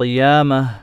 القيامة